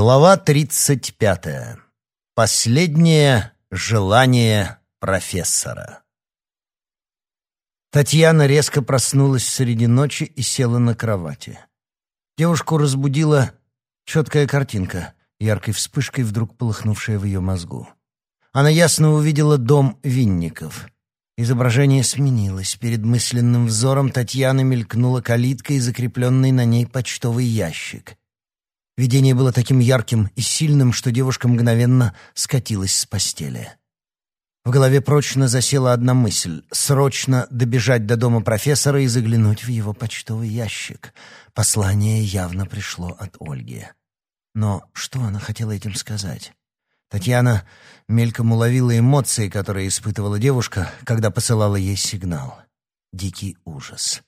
Глава тридцать пятая. Последнее желание профессора. Татьяна резко проснулась среди ночи и села на кровати. Девушку разбудила четкая картинка, яркой вспышкой вдруг полыхнувшая в ее мозгу. Она ясно увидела дом Винников. Изображение сменилось. Перед мысленным взором Татьяны мелькнула калитка и закрепленный на ней почтовый ящик. Видение было таким ярким и сильным, что девушка мгновенно скатилась с постели. В голове прочно засела одна мысль — срочно добежать до дома профессора и заглянуть в его почтовый ящик. Послание явно пришло от Ольги. Но что она хотела этим сказать? Татьяна мельком уловила эмоции, которые испытывала девушка, когда посылала ей сигнал. Дикий ужас.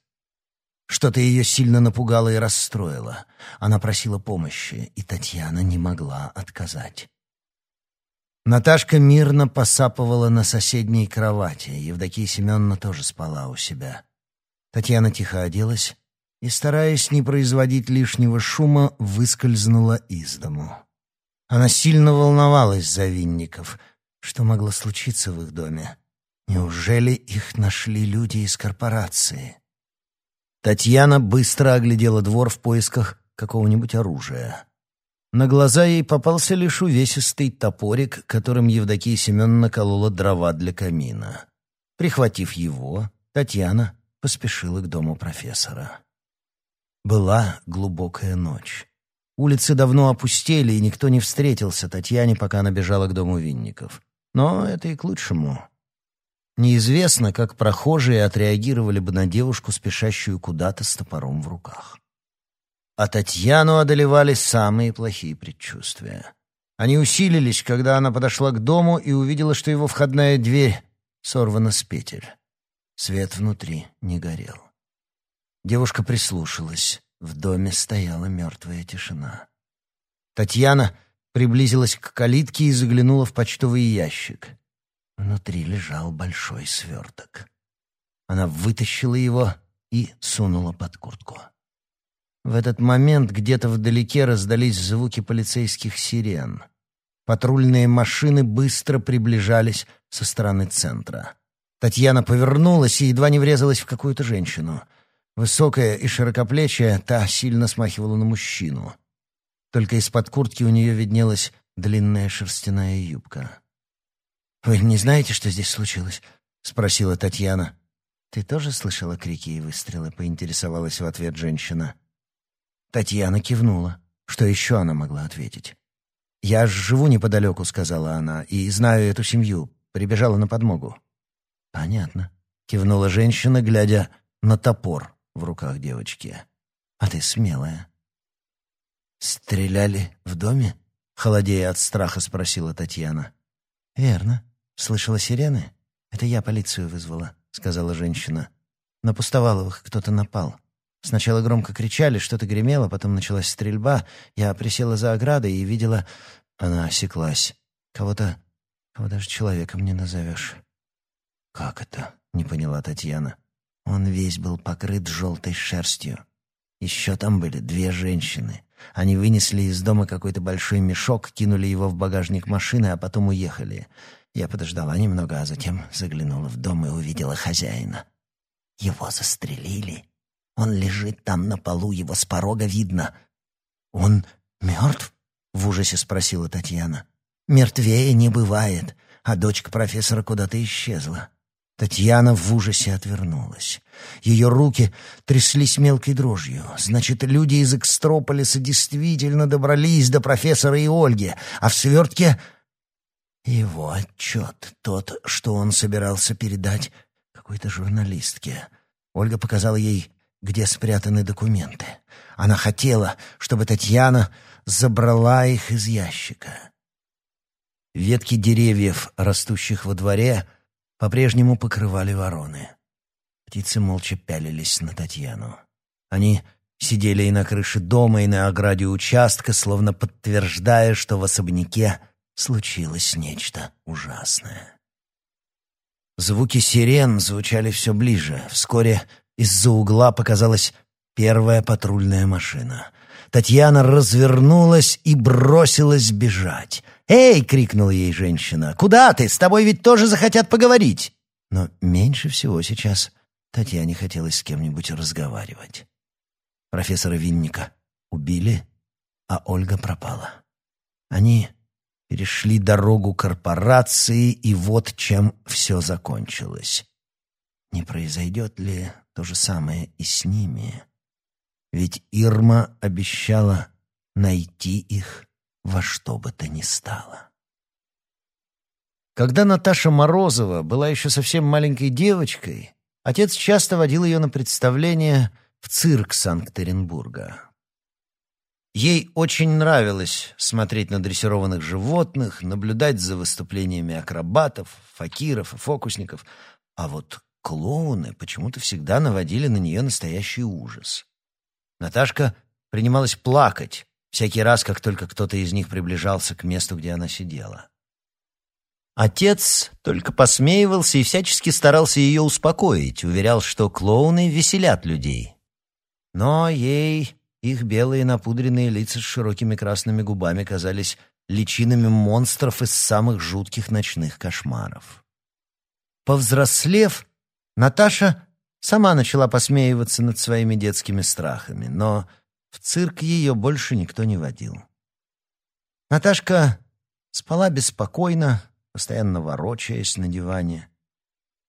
Что-то ее сильно напугало и расстроило. Она просила помощи, и Татьяна не могла отказать. Наташка мирно посапывала на соседней кровати. Евдокия Семеновна тоже спала у себя. Татьяна тихо оделась и, стараясь не производить лишнего шума, выскользнула из дому. Она сильно волновалась за Винников. Что могло случиться в их доме? Неужели их нашли люди из корпорации? Татьяна быстро оглядела двор в поисках какого-нибудь оружия. На глаза ей попался лишь увесистый топорик, которым Евдокия Семеновна колола дрова для камина. Прихватив его, Татьяна поспешила к дому профессора. Была глубокая ночь. Улицы давно опустели, и никто не встретился Татьяне, пока она бежала к дому Винников. Но это и к лучшему. Неизвестно, как прохожие отреагировали бы на девушку, спешащую куда-то с топором в руках. А Татьяну одолевали самые плохие предчувствия. Они усилились, когда она подошла к дому и увидела, что его входная дверь сорвана с петель. Свет внутри не горел. Девушка прислушалась. В доме стояла мертвая тишина. Татьяна приблизилась к калитке и заглянула в почтовый ящик. Внутри лежал большой сверток. Она вытащила его и сунула под куртку. В этот момент где-то вдалеке раздались звуки полицейских сирен. Патрульные машины быстро приближались со стороны центра. Татьяна повернулась и едва не врезалась в какую-то женщину. Высокая и широкоплечая, та сильно смахивала на мужчину. Только из-под куртки у нее виднелась длинная шерстяная юбка. «Вы не знаете, что здесь случилось?» — спросила Татьяна. «Ты тоже слышала крики и выстрелы?» — поинтересовалась в ответ женщина. Татьяна кивнула. Что еще она могла ответить? «Я живу неподалеку», — сказала она, — «и знаю эту семью. Прибежала на подмогу». «Понятно», — кивнула женщина, глядя на топор в руках девочки. «А ты смелая». «Стреляли в доме?» — холодея от страха спросила Татьяна. «Верно. «Слышала сирены? Это я полицию вызвала», — сказала женщина. «На Пустоваловых кто-то напал. Сначала громко кричали, что-то гремело, потом началась стрельба. Я присела за оградой и видела...» Она осеклась. «Кого-то... кого даже человеком не назовешь». «Как это?» — не поняла Татьяна. Он весь был покрыт желтой шерстью. Еще там были две женщины. Они вынесли из дома какой-то большой мешок, кинули его в багажник машины, а потом уехали. Я подождала немного, а затем заглянула в дом и увидела хозяина. Его застрелили. Он лежит там на полу, его с порога видно. «Он мертв?» — в ужасе спросила Татьяна. «Мертвее не бывает, а дочка профессора куда-то исчезла». Татьяна в ужасе отвернулась. Ее руки тряслись мелкой дрожью. Значит, люди из Экстрополиса действительно добрались до профессора и Ольги, а в свертке его отчет, тот, что он собирался передать какой-то журналистке. Ольга показала ей, где спрятаны документы. Она хотела, чтобы Татьяна забрала их из ящика. Ветки деревьев, растущих во дворе, по-прежнему покрывали вороны. Птицы молча пялились на Татьяну. Они сидели и на крыше дома, и на ограде участка, словно подтверждая, что в особняке случилось нечто ужасное. Звуки сирен звучали все ближе. Вскоре из-за угла показалась первая патрульная машина. Татьяна развернулась и бросилась бежать. «Эй!» — крикнула ей женщина. «Куда ты? С тобой ведь тоже захотят поговорить!» Но меньше всего сейчас Татьяне хотелось с кем-нибудь разговаривать. Профессора Винника убили, а Ольга пропала. Они перешли дорогу корпорации, и вот чем все закончилось. Не произойдет ли то же самое и с ними? Ведь Ирма обещала найти их во что бы то ни стало. Когда Наташа Морозова была еще совсем маленькой девочкой, отец часто водил ее на представления в цирк Санкт-Петербурга. Ей очень нравилось смотреть на дрессированных животных, наблюдать за выступлениями акробатов, факиров и фокусников, а вот клоуны почему-то всегда наводили на нее настоящий ужас. Наташка принималась плакать всякий раз, как только кто-то из них приближался к месту, где она сидела. Отец только посмеивался и всячески старался ее успокоить, уверял, что клоуны веселят людей. Но ей их белые напудренные лица с широкими красными губами казались личинами монстров из самых жутких ночных кошмаров. Повзрослев, Наташа сама начала посмеиваться над своими детскими страхами, но в цирк ее больше никто не водил. Наташка спала беспокойно, постоянно ворочаясь на диване.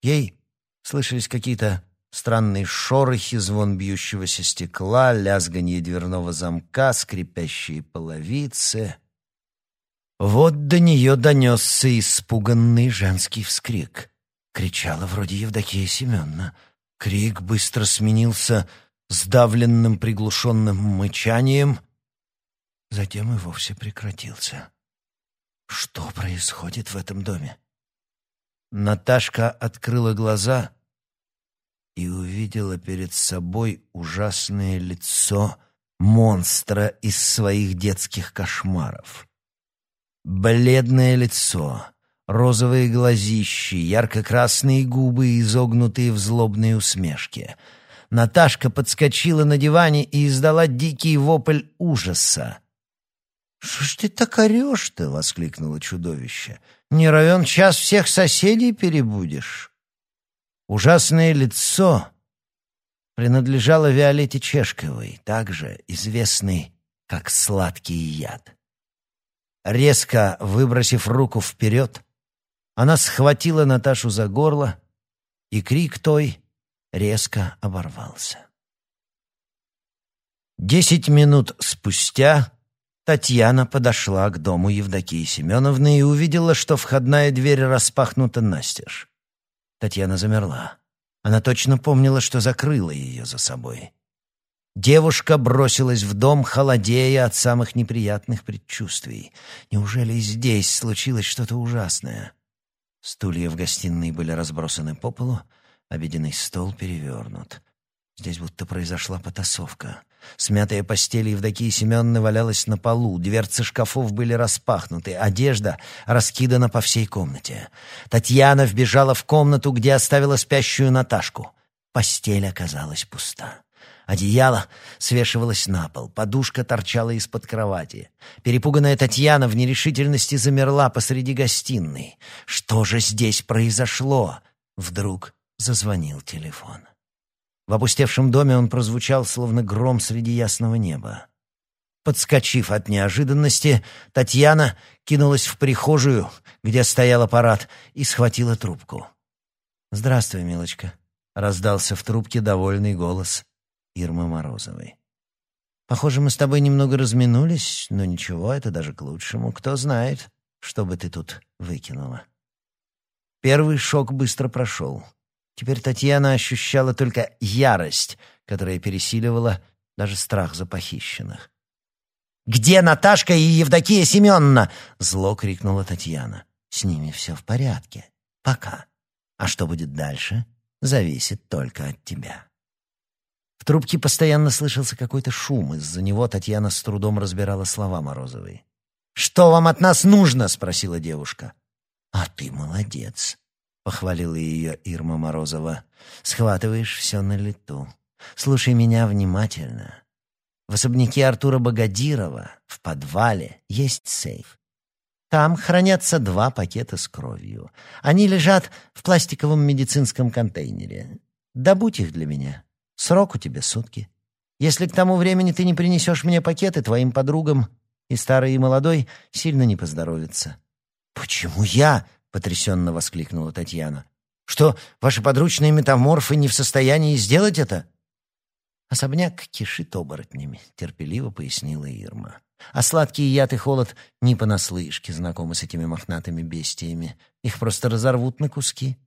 Ей слышались какие-то Странные шорохи, звон бьющегося стекла, лязганье дверного замка, скрипящие половицы. Вот до нее донесся испуганный женский вскрик. Кричала вроде Евдокия Семеновна. Крик быстро сменился сдавленным приглушенным мычанием, затем и вовсе прекратился. Что происходит в этом доме? Наташка открыла глаза — и увидела перед собой ужасное лицо монстра из своих детских кошмаров. Бледное лицо, розовые глазищи, ярко-красные губы, изогнутые в злобной усмешке. Наташка подскочила на диване и издала дикий вопль ужаса. «Что ж ты так орешь-то?» — воскликнуло чудовище. «Не равен час всех соседей перебудешь». Ужасное лицо принадлежало Виолетте Чешковой, также известной как «Сладкий яд». Резко выбросив руку вперед, она схватила Наташу за горло, и крик той резко оборвался. Десять минут спустя Татьяна подошла к дому Евдокии Семеновны и увидела, что входная дверь распахнута настежь. Татьяна замерла. Она точно помнила, что закрыла ее за собой. Девушка бросилась в дом, холодея от самых неприятных предчувствий. Неужели здесь случилось что-то ужасное? Стулья в гостиной были разбросаны по полу, обеденный стол перевернут. Здесь будто произошла потасовка. Смятая постель Евдокии Семеновны валялась на полу, дверцы шкафов были распахнуты, одежда раскидана по всей комнате. Татьяна вбежала в комнату, где оставила спящую Наташку. Постель оказалась пуста. Одеяло свешивалось на пол, подушка торчала из-под кровати. Перепуганная Татьяна в нерешительности замерла посреди гостиной. Что же здесь произошло? Вдруг зазвонил телефон. В опустевшем доме он прозвучал, словно гром среди ясного неба. Подскочив от неожиданности, Татьяна кинулась в прихожую, где стоял аппарат, и схватила трубку. «Здравствуй, милочка», — раздался в трубке довольный голос Ирмы Морозовой. «Похоже, мы с тобой немного разминулись, но ничего, это даже к лучшему. Кто знает, что бы ты тут выкинула». Первый шок быстро прошел. Теперь Татьяна ощущала только ярость, которая пересиливала даже страх за похищенных. «Где Наташка и Евдокия Семеновна?» — зло крикнула Татьяна. «С ними все в порядке. Пока. А что будет дальше, зависит только от тебя». В трубке постоянно слышался какой-то шум. Из-за него Татьяна с трудом разбирала слова Морозовой. «Что вам от нас нужно?» — спросила девушка. «А ты молодец. — похвалила ее Ирма Морозова. «Схватываешь все на лету. Слушай меня внимательно. В особняке Артура Богодирова в подвале есть сейф. Там хранятся два пакета с кровью. Они лежат в пластиковом медицинском контейнере. Добудь их для меня. Срок у тебя сутки. Если к тому времени ты не принесешь мне пакеты, твоим подругам, и старый, и молодой, сильно не поздоровится. «Почему я?» — потрясенно воскликнула Татьяна. «Что, ваши подручные метаморфы не в состоянии сделать это?» «Особняк кишит оборотнями», — терпеливо пояснила Ирма. «А сладкий яд и холод не понаслышке знакомы с этими мохнатыми бестиями. Их просто разорвут на куски».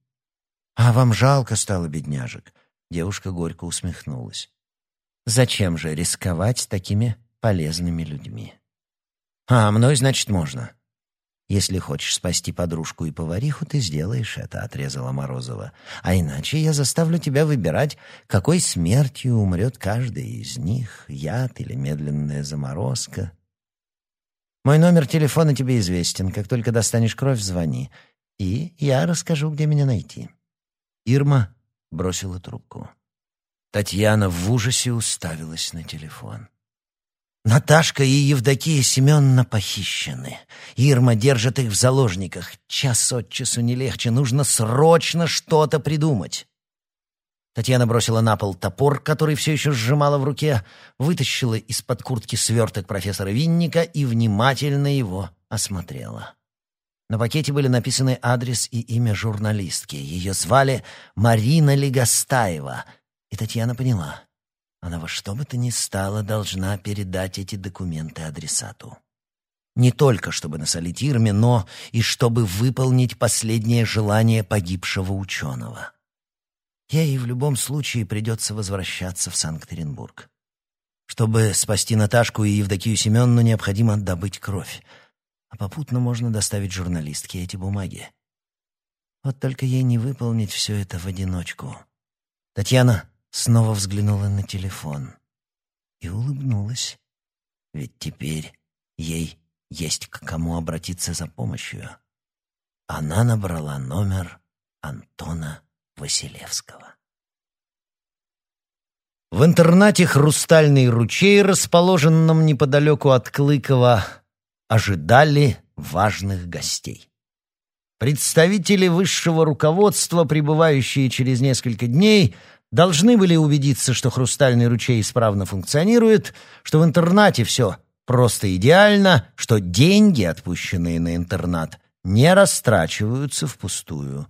«А вам жалко стало бедняжек?» Девушка горько усмехнулась. «Зачем же рисковать такими полезными людьми?» «А, мной, значит, можно». «Если хочешь спасти подружку и повариху, ты сделаешь это», — отрезала Морозова. «А иначе я заставлю тебя выбирать, какой смертью умрет каждый из них, яд или медленная заморозка». Мой номер телефона тебе известен. Как только достанешь кровь, звони. И я расскажу, где меня найти». Ирма бросила трубку. Татьяна в ужасе уставилась на телефон. Наташка и Евдокия Семеновна похищены. Ирма держит их в заложниках. Час от часу не легче. Нужно срочно что-то придумать. Татьяна бросила на пол топор, который все еще сжимала в руке, вытащила из-под куртки сверток профессора Винника и внимательно его осмотрела. На пакете были написаны адрес и имя журналистки. Ее звали Марина Легостаева. И Татьяна поняла. Она во что бы то ни стало должна передать эти документы адресату. Не только чтобы насолить Ирме, но и чтобы выполнить последнее желание погибшего ученого. Ей в любом случае придется возвращаться в Санкт-Петербург. Чтобы спасти Наташку и Евдокию Семеновну, необходимо добыть кровь. А попутно можно доставить журналистке эти бумаги. Вот только ей не выполнить все это в одиночку. Татьяна снова взглянула на телефон и улыбнулась. Ведь теперь ей есть к кому обратиться за помощью. Она набрала номер Антона Василевского. В интернате «Хрустальный ручей», расположенном неподалеку от Клыкова, ожидали важных гостей. Представители высшего руководства, прибывающие через несколько дней, должны были убедиться, что хрустальный ручей исправно функционирует, что в интернате все просто идеально, что деньги, отпущенные на интернат, не растрачиваются впустую.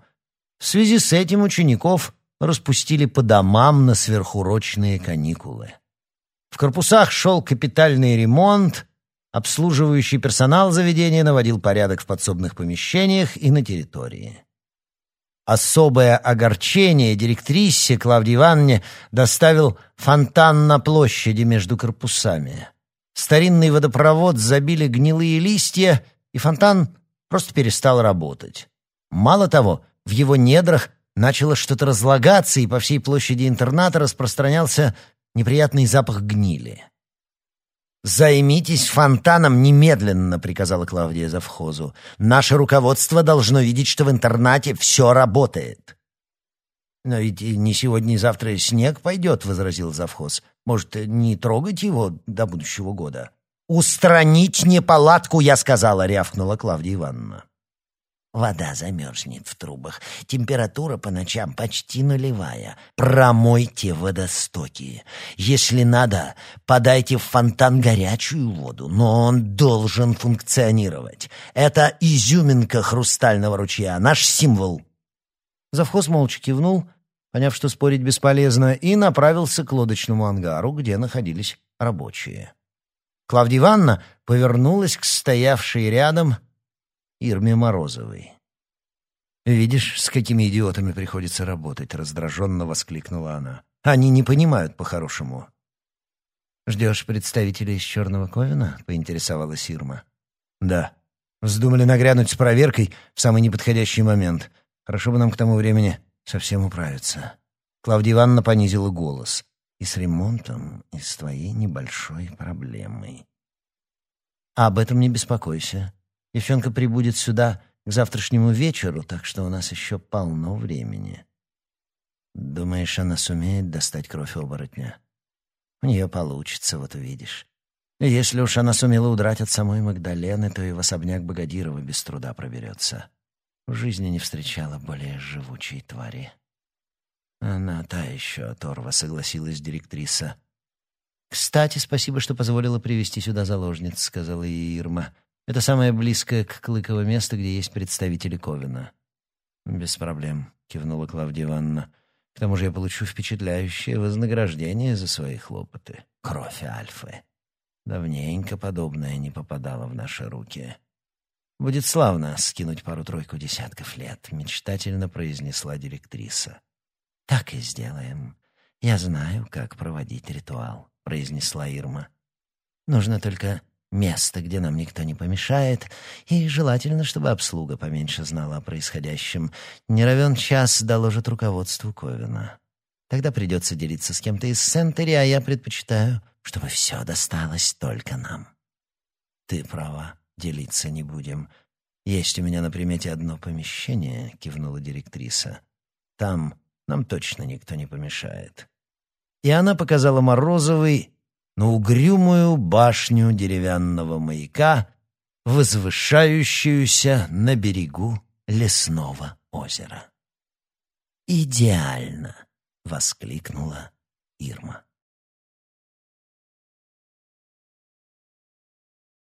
В связи с этим учеников распустили по домам на сверхурочные каникулы. В корпусах шел капитальный ремонт, обслуживающий персонал заведения наводил порядок в подсобных помещениях и на территории. Особое огорчение директрисе Клавдии Ивановне доставил фонтан на площади между корпусами. Старинный водопровод забили гнилые листья, и фонтан просто перестал работать. Мало того, в его недрах начало что-то разлагаться, и по всей площади интерната распространялся неприятный запах гнили. «Займитесь фонтаном немедленно», — приказала Клавдия завхозу. «Наше руководство должно видеть, что в интернате все работает». «Но ведь не сегодня, ни завтра снег пойдет», — возразил завхоз. «Может, не трогать его до будущего года?» «Устранить неполадку, я сказала», — рявкнула Клавдия Ивановна. Вода замерзнет в трубах. Температура по ночам почти нулевая. Промойте водостоки. Если надо, подайте в фонтан горячую воду, но он должен функционировать. Это изюминка хрустального ручья, наш символ. Завхоз молча кивнул, поняв, что спорить бесполезно, и направился к лодочному ангару, где находились рабочие. Клавдия Ивановна повернулась к стоявшей рядом Ирме Морозовой. «Видишь, с какими идиотами приходится работать», — раздраженно воскликнула она. «Они не понимают по-хорошему». «Ждешь представителей из Черного Ковина?» — поинтересовалась Ирма. «Да. Вздумали нагрянуть с проверкой в самый неподходящий момент. Хорошо бы нам к тому времени совсем управиться». Клавдия Ивановна понизила голос. «И с ремонтом, и с твоей небольшой проблемой». «А об этом не беспокойся. Девчонка прибудет сюда к завтрашнему вечеру, так что у нас еще полно времени. Думаешь, она сумеет достать кровь оборотня? У нее получится, вот увидишь. Если уж она сумела удрать от самой Магдалены, то и в особняк Богодирова без труда проберется. В жизни не встречала более живучей твари. Она та еще оторва, согласилась директриса. «Кстати, спасибо, что позволила привести сюда заложниц», — сказала ей Ирма. «Это самое близкое к Клыково место, где есть представители Ковина». «Без проблем», — кивнула Клавдия Ивановна. «К тому же я получу впечатляющее вознаграждение за свои хлопоты. Кровь Альфы. Давненько подобное не попадало в наши руки». «Будет славно скинуть пару-тройку десятков лет», — мечтательно произнесла директриса. «Так и сделаем. Я знаю, как проводить ритуал», — произнесла Ирма. «Нужно только место, где нам никто не помешает, и желательно, чтобы обслуга поменьше знала о происходящем. Не равен час доложит руководству Ковина. Тогда придется делиться с кем-то из Сентери, а я предпочитаю, чтобы все досталось только нам». «Ты права, делиться не будем. Есть у меня на примете одно помещение», — кивнула директриса. «Там нам точно никто не помешает». И она показала Морозовой на угрюмую башню деревянного маяка, возвышающуюся на берегу лесного озера. «Идеально!» — воскликнула Ирма.